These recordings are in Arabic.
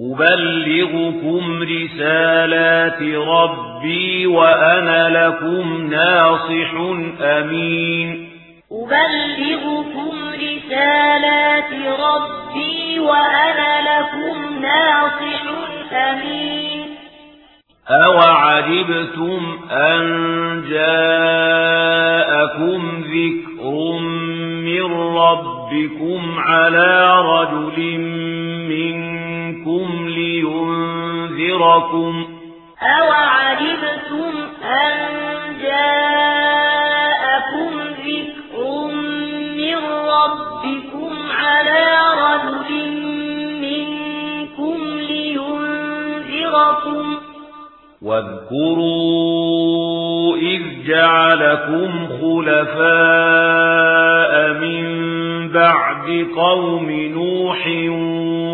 أبلغكم رسالات ربي وأنا لكم ناصح أمين أبلغكم رسالات ربي وأنا لكم ناصح أمين أوعجبتم أن جاءكم ذكر من ربكم على رجل منكم رَبِّكُمْ لِيُنذِرَكُمْ أَوَعَجِبْتُمْ أَن جَاءَكُمْ ذِكْرٌ مِّن رَّبِّكُمْ عَلَىٰ رَجُلٍ مِّنكُمْ لِيُنذِرَكُمْ وَاذْكُرُوا إِذْ جَعَلَكُمْ خُلَفَاءَ مِن بَعْدِ قَوْمِ نُوحٍ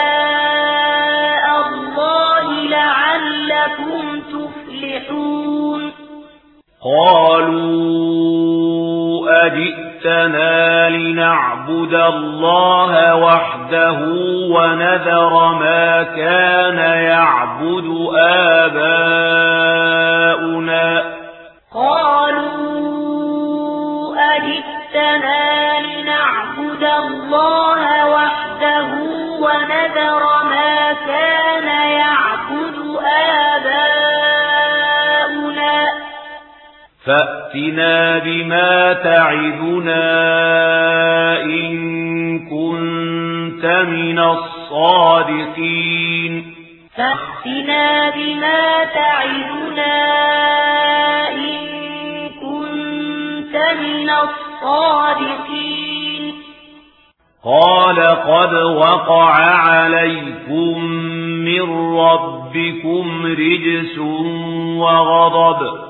آلاء الله لعلكم تفلحون قالوا أجئتنا لنعبد الله وحده ونذر ما كان يعبد آبائنا فأتنا بما تَعِذُنَا إن كنت من الصادقين فأتنا بما تعدنا إن كنت من الصادقين قال قد وقع عليكم من ربكم رجس وغضب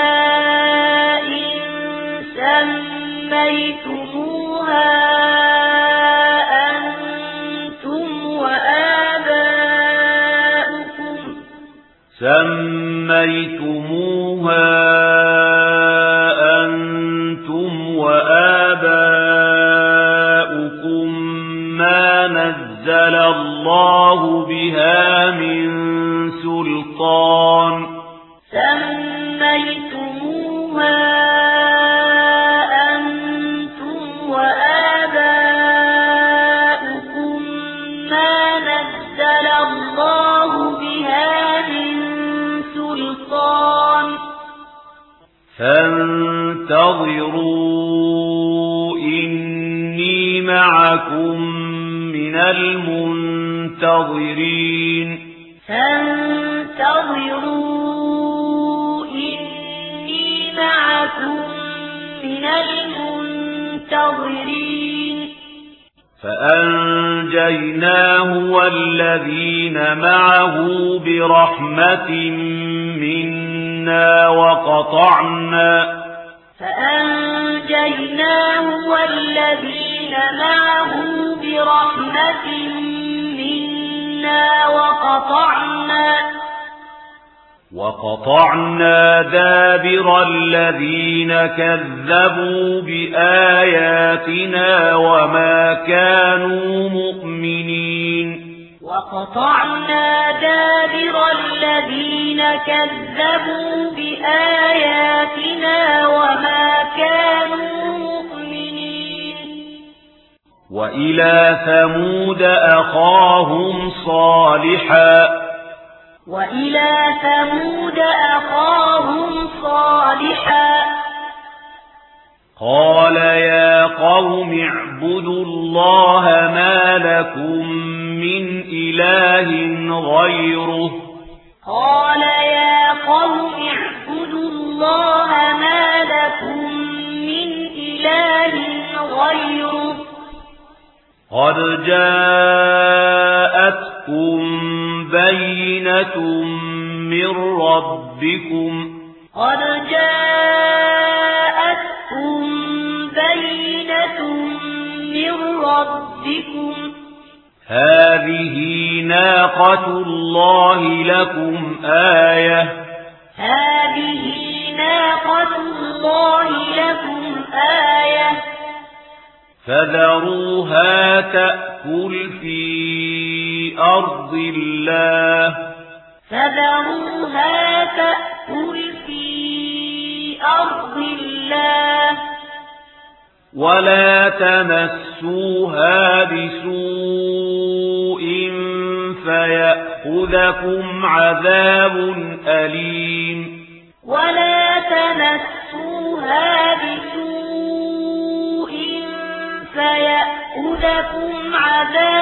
بأسماء سميتموها أنتم وآباؤكم سميتموها أنتم وآباؤكم ما نزل الله بها من سلطان فانتظروا إني معكم من المنتظرين. فانتظروا إني معكم من المنتظرين. فأنجيناه والذين معه برحمة منا فأنجينا وَقَطَعْنَا فَأَنْجَيْنَاهُ وَالَّذِينَ مَعَهُ بِرَحْمَةٍ مِنَّا وَقَطَعْنَا وَقَطَعْنَا دَابِرَ الَّذِينَ كَذَّبُوا بِآيَاتِنَا وَمَا كَانُوا قطعنا دابر الذين كذبوا بآياتنا وما كانوا مؤمنين. وإلى ثمود أخاهم صالحا. وإلى ثمود أخاهم صالحا. قال يا قوم اعبدوا الله ما لكم إله غيره. قال يا قوم اعبدوا الله ما لكم من إله غيره. قد جاءتكم بينة من ربكم. قد جاءتكم بينة من ربكم. هذه ناقة الله لكم آية هذه ناقة الله لكم آية فذروها تأكل في أرض الله فذروها تأكل في أرض الله ولا تمسوها بسوء فيأخذكم عذاب أليم ولا تمسوها بسوء فيأخذكم عذاب